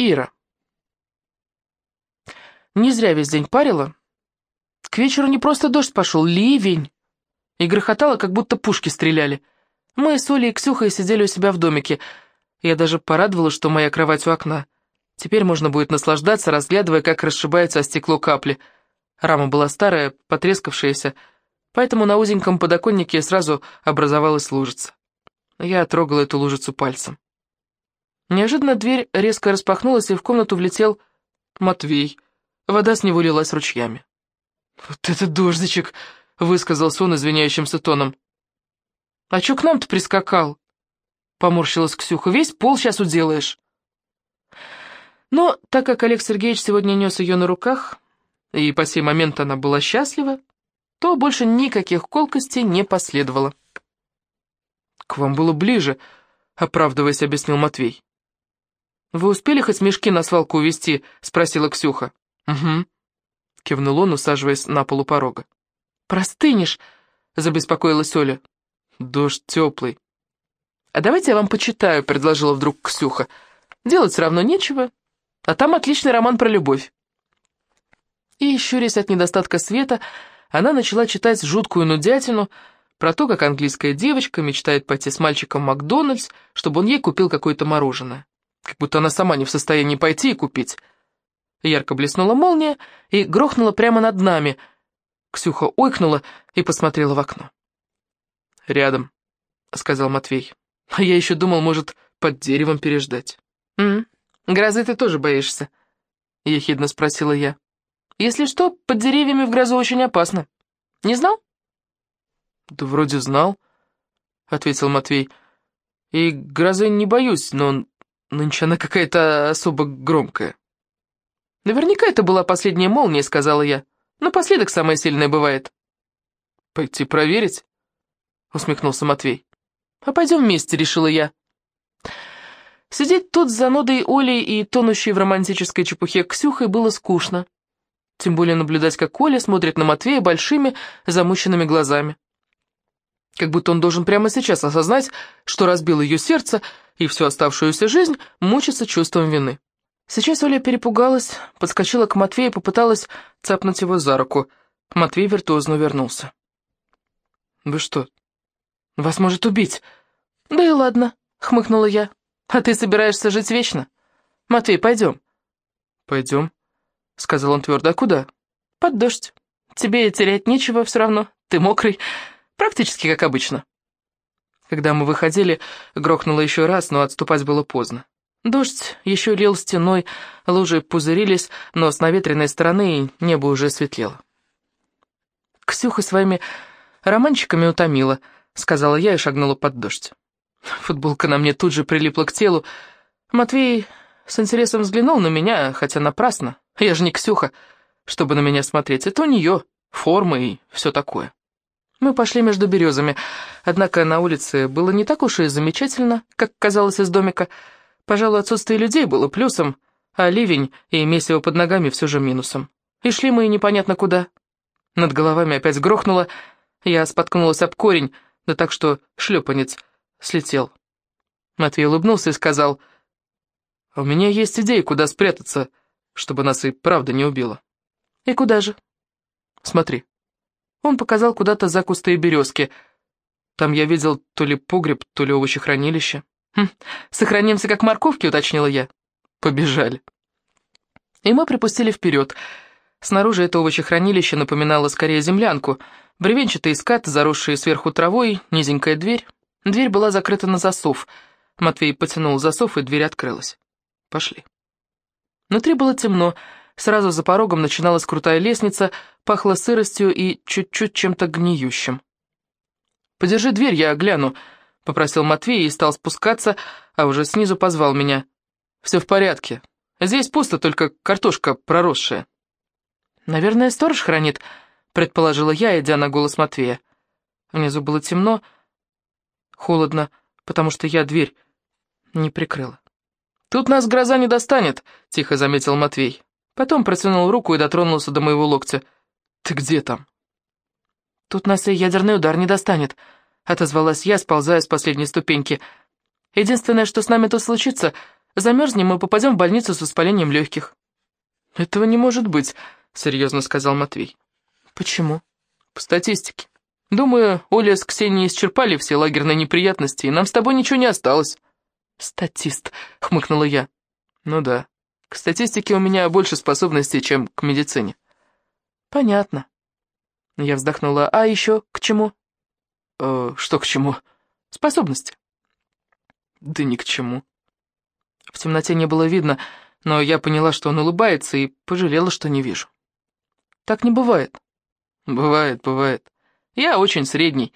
Ира. Не зря весь день парила. К вечеру не просто дождь пошел, ливень. И грохотало, как будто пушки стреляли. Мы с Олей и Ксюхой сидели у себя в домике. Я даже порадовалась, что моя кровать у окна. Теперь можно будет наслаждаться, разглядывая, как расшибается о стекло капли. Рама была старая, потрескавшаяся, поэтому на узеньком подоконнике сразу образовалась лужица. Я трогала эту лужицу пальцем. Неожиданно дверь резко распахнулась, и в комнату влетел Матвей. Вода с него лилась ручьями. «Вот это дождичек!» — высказался он извиняющимся тоном. «А чё к нам-то прискакал?» — поморщилась Ксюха. «Весь пол сейчас уделаешь». Но так как Олег Сергеевич сегодня нес ее на руках, и по сей момент она была счастлива, то больше никаких колкостей не последовало. «К вам было ближе», — оправдываясь, объяснил Матвей. «Вы успели хоть мешки на свалку увезти?» — спросила Ксюха. «Угу», — кивнул он, усаживаясь на полу порога. «Простынешь», — забеспокоилась Оля. «Дождь теплый». «А давайте я вам почитаю», — предложила вдруг Ксюха. «Делать все равно нечего, а там отличный роман про любовь». И, щурясь от недостатка света, она начала читать жуткую нудятину про то, как английская девочка мечтает пойти с мальчиком в Макдональдс, чтобы он ей купил какое-то мороженое. Как будто она сама не в состоянии пойти и купить. Ярко блеснула молния и грохнула прямо над нами. Ксюха ойкнула и посмотрела в окно. «Рядом», — сказал Матвей. «А я еще думал, может, под деревом переждать». «М -м, грозы ты тоже боишься?» — ехидно спросила я. «Если что, под деревьями в грозу очень опасно. Не знал?» «Да вроде знал», — ответил Матвей. «И грозы не боюсь, но нынче она какая-то особо громкая». «Наверняка это была последняя молния», — сказала я. «Напоследок самая сильная бывает». «Пойти проверить?» — усмехнулся Матвей. «А пойдем вместе», — решила я. Сидеть тут с занудой Олей и тонущей в романтической чепухе Ксюхой было скучно. Тем более наблюдать, как Оля смотрит на Матвея большими, замученными глазами. Как будто он должен прямо сейчас осознать, что разбил ее сердце и всю оставшуюся жизнь мучиться чувством вины. Сейчас Оля перепугалась, подскочила к Матвею и попыталась цапнуть его за руку. Матвей виртуозно вернулся. «Вы что, вас может убить?» «Да и ладно», — хмыкнула я. «А ты собираешься жить вечно? Матвей, пойдем». «Пойдем», — сказал он твердо. «А куда?» «Под дождь. Тебе терять нечего все равно. Ты мокрый. Практически как обычно». Когда мы выходили, грохнуло еще раз, но отступать было поздно. Дождь еще лил стеной, лужи пузырились, но с наветренной стороны небо уже светлело. «Ксюха своими романчиками утомила», — сказала я и шагнула под дождь. Футболка на мне тут же прилипла к телу. Матвей с интересом взглянул на меня, хотя напрасно. Я же не Ксюха, чтобы на меня смотреть. Это у нее форма и все такое. Мы пошли между березами, однако на улице было не так уж и замечательно, как казалось из домика, — Пожалуй, отсутствие людей было плюсом, а ливень и месиво под ногами все же минусом. И шли мы непонятно куда. Над головами опять грохнуло, я споткнулась об корень, да так что шлепанец слетел. Матвей улыбнулся и сказал, «А «У меня есть идея, куда спрятаться, чтобы нас и правда не убило». «И куда же?» «Смотри». Он показал куда-то за кусты и березки. Там я видел то ли погреб, то ли овощехранилище. «Хм, «Сохранимся как морковки», — уточнила я. «Побежали». И мы припустили вперед. Снаружи это овощехранилище напоминало скорее землянку. Бревенчатый скат, заросший сверху травой, низенькая дверь. Дверь была закрыта на засов. Матвей потянул засов, и дверь открылась. Пошли. Внутри было темно. Сразу за порогом начиналась крутая лестница, пахло сыростью и чуть-чуть чем-то гниющим. «Подержи дверь, я гляну», попросил Матвей и стал спускаться, а уже снизу позвал меня. «Все в порядке. Здесь пусто, только картошка проросшая». «Наверное, сторож хранит», — предположила я, идя на голос Матвея. Внизу было темно, холодно, потому что я дверь не прикрыла. «Тут нас гроза не достанет», — тихо заметил Матвей. Потом протянул руку и дотронулся до моего локтя. «Ты где там?» «Тут нас и ядерный удар не достанет», — отозвалась я, сползая с последней ступеньки. «Единственное, что с нами тут случится, Замерзнем и попадем в больницу с воспалением легких». «Этого не может быть», — серьезно сказал Матвей. «Почему?» «По статистике. Думаю, Оля с Ксенией исчерпали все лагерные неприятности, и нам с тобой ничего не осталось». «Статист», — хмыкнула я. «Ну да. К статистике у меня больше способностей, чем к медицине». «Понятно». Я вздохнула. «А еще к чему?» «Э, «Что к чему?» «Способности». «Да ни к чему». В темноте не было видно, но я поняла, что он улыбается, и пожалела, что не вижу. «Так не бывает». «Бывает, бывает. Я очень средний.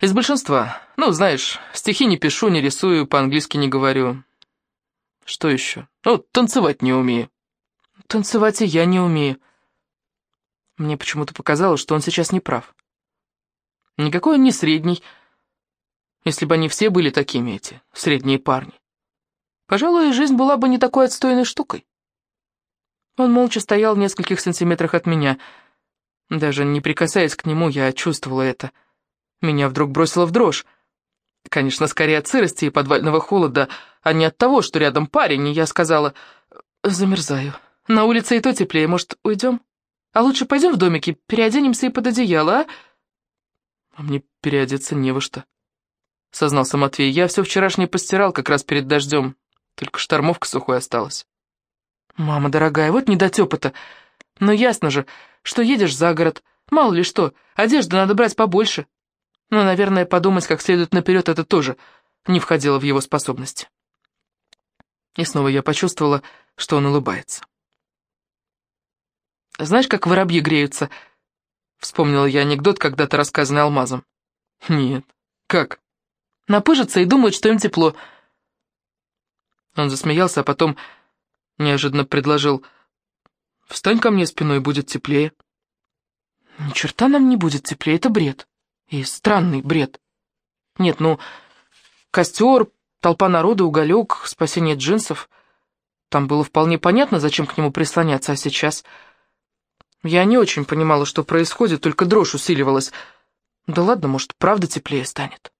Из большинства. Ну, знаешь, стихи не пишу, не рисую, по-английски не говорю. Что еще? Ну, танцевать не умею». «Танцевать и я не умею». Мне почему-то показалось, что он сейчас не прав. Никакой он не средний, если бы они все были такими, эти средние парни. Пожалуй, жизнь была бы не такой отстойной штукой. Он молча стоял в нескольких сантиметрах от меня. Даже не прикасаясь к нему, я чувствовала это. Меня вдруг бросило в дрожь. Конечно, скорее от сырости и подвального холода, а не от того, что рядом парень, и я сказала, «Замерзаю. На улице и то теплее, может, уйдем?» А лучше пойдем в домики, переоденемся и под одеяло, а?» «А мне переодеться не во что», — сознался Матвей. «Я все вчерашнее постирал как раз перед дождем, только штормовка сухой осталась». «Мама дорогая, вот недотёпа-то. Но ясно же, что едешь за город, мало ли что, одежды надо брать побольше». Но, наверное, подумать как следует наперед это тоже не входило в его способности. И снова я почувствовала, что он улыбается. Знаешь, как воробьи греются?» Вспомнила я анекдот, когда-то рассказанный алмазом. «Нет. Как?» «Напыжатся и думают, что им тепло». Он засмеялся, а потом неожиданно предложил. «Встань ко мне спиной, будет теплее». «Ни черта нам не будет теплее, это бред. И странный бред. Нет, ну, костер, толпа народа, уголек, спасение джинсов. Там было вполне понятно, зачем к нему прислоняться, а сейчас...» Я не очень понимала, что происходит, только дрожь усиливалась. Да ладно, может, правда теплее станет.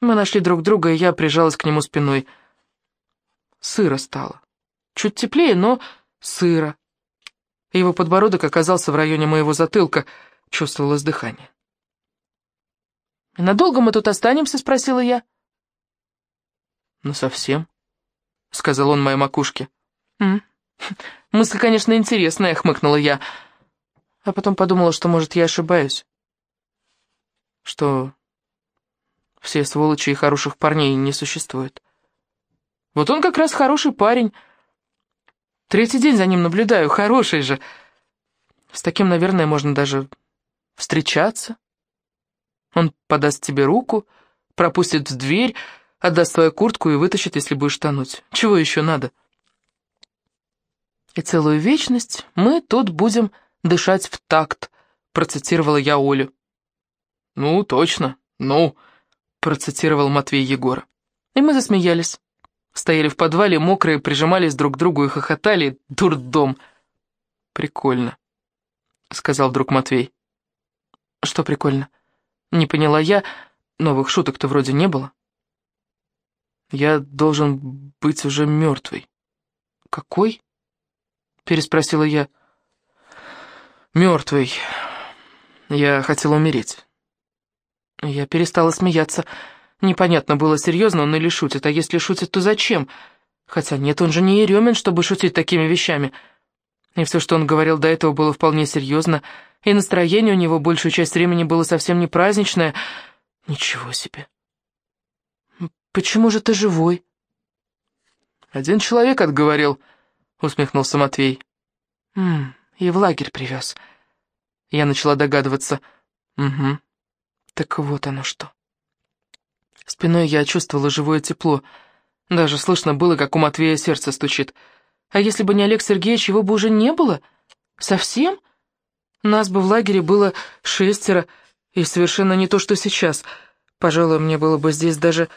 Мы нашли друг друга, и я прижалась к нему спиной. Сыро стало. Чуть теплее, но сыро. Его подбородок оказался в районе моего затылка, чувствовалось дыхание. «И надолго мы тут останемся?» — спросила я. «Ну, совсем», — сказал он моей макушке. «М -м. «Мысль, конечно, интересная», — хмыкнула я, — а потом подумала, что, может, я ошибаюсь. Что все сволочи и хороших парней не существует. Вот он как раз хороший парень. Третий день за ним наблюдаю, хороший же. С таким, наверное, можно даже встречаться. Он подаст тебе руку, пропустит в дверь, отдаст твою куртку и вытащит, если будешь тонуть. Чего еще надо? И целую вечность мы тут будем дышать в такт», — процитировала я Олю. «Ну, точно, ну», — процитировал Матвей Егора. И мы засмеялись. Стояли в подвале, мокрые, прижимались друг к другу и хохотали. Дурдом. «Прикольно», — сказал вдруг Матвей. «Что прикольно?» Не поняла я, новых шуток-то вроде не было. «Я должен быть уже мертвый». «Какой?» — переспросила я. Мертвый. Я хотел умереть. Я перестала смеяться. Непонятно было, серьезно он или шутит, а если шутит, то зачем? Хотя нет, он же не Еремин, чтобы шутить такими вещами. И все, что он говорил до этого, было вполне серьезно, и настроение у него большую часть времени было совсем не праздничное. Ничего себе. «Почему же ты живой?» «Один человек отговорил», — усмехнулся Матвей. «Ммм, и в лагерь привез. Я начала догадываться. Угу. Так вот оно что. Спиной я чувствовала живое тепло. Даже слышно было, как у Матвея сердце стучит. А если бы не Олег Сергеевич, его бы уже не было? Совсем? Нас бы в лагере было шестеро, и совершенно не то, что сейчас. Пожалуй, мне было бы здесь даже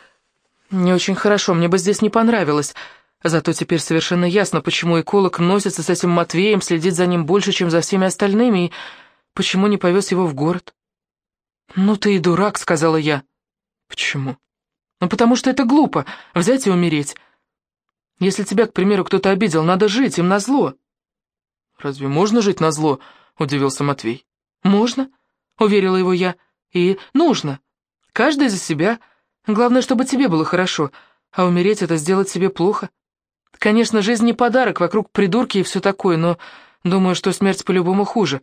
не очень хорошо, мне бы здесь не понравилось. Зато теперь совершенно ясно, почему эколог носится с этим Матвеем, следит за ним больше, чем за всеми остальными, и почему не повез его в город. «Ну ты и дурак», — сказала я. «Почему?» «Ну потому что это глупо, взять и умереть». Если тебя, к примеру, кто-то обидел, надо жить им назло». «Разве можно жить назло?» — удивился Матвей. «Можно», — уверила его я, — «и нужно. Каждый за себя. Главное, чтобы тебе было хорошо, а умереть — это сделать себе плохо. Конечно, жизнь не подарок, вокруг придурки и все такое, но думаю, что смерть по-любому хуже.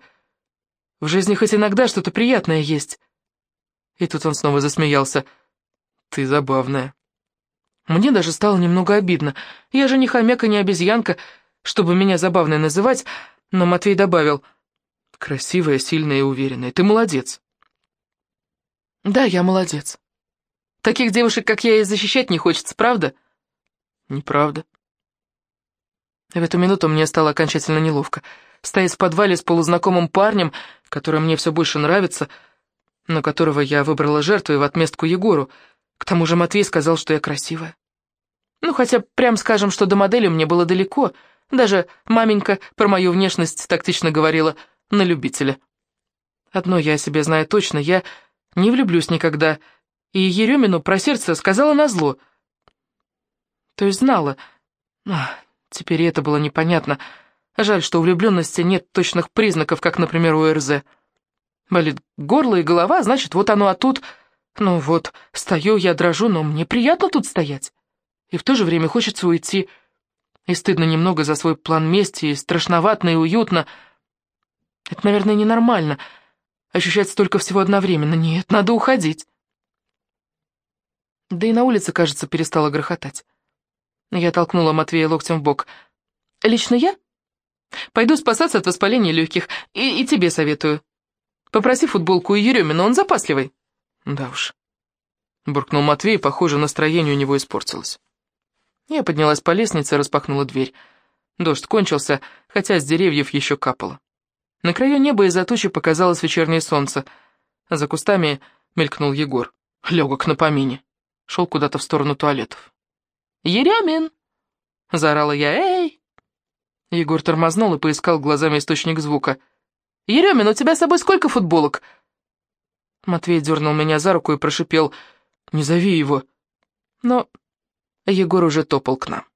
В жизни хоть иногда что-то приятное есть». И тут он снова засмеялся. «Ты забавная». Мне даже стало немного обидно. Я же не хомяк и не обезьянка, чтобы меня забавной называть, но Матвей добавил, «Красивая, сильная и уверенная. Ты молодец». «Да, я молодец. Таких девушек, как я, и защищать не хочется, правда?» «Неправда». В эту минуту мне стало окончательно неловко. Стоять в подвале с полузнакомым парнем, который мне все больше нравится, но которого я выбрала жертвой в отместку Егору. К тому же Матвей сказал, что я красивая. Ну, хотя, прям скажем, что до модели мне было далеко. Даже маменька про мою внешность тактично говорила «на любителя». Одно я о себе знаю точно, я не влюблюсь никогда. И Еремину про сердце сказала назло. То есть знала. Теперь это было непонятно. Жаль, что у влюбленности нет точных признаков, как, например, у РЗ. Болит горло и голова, значит, вот оно, а тут... Ну вот, стою я, дрожу, но мне приятно тут стоять. И в то же время хочется уйти. И стыдно немного за свой план мести, и страшноватно, и уютно. Это, наверное, ненормально. Ощущать столько всего одновременно. Нет, надо уходить. Да и на улице, кажется, перестала грохотать. Я толкнула Матвея локтем в бок. «Лично я? Пойду спасаться от воспаления легких, и, и тебе советую. Попроси футболку у Еремина, он запасливый». «Да уж», — буркнул Матвей, похоже, настроение у него испортилось. Я поднялась по лестнице распахнула дверь. Дождь кончился, хотя с деревьев еще капало. На краю неба из-за тучи показалось вечернее солнце. За кустами мелькнул Егор. Легок на помине. Шел куда-то в сторону туалетов. «Еремин!» — заорала я. «Эй!» Егор тормознул и поискал глазами источник звука. «Еремин, у тебя с собой сколько футболок?» Матвей дернул меня за руку и прошипел. «Не зови его!» Но Егор уже топал к нам.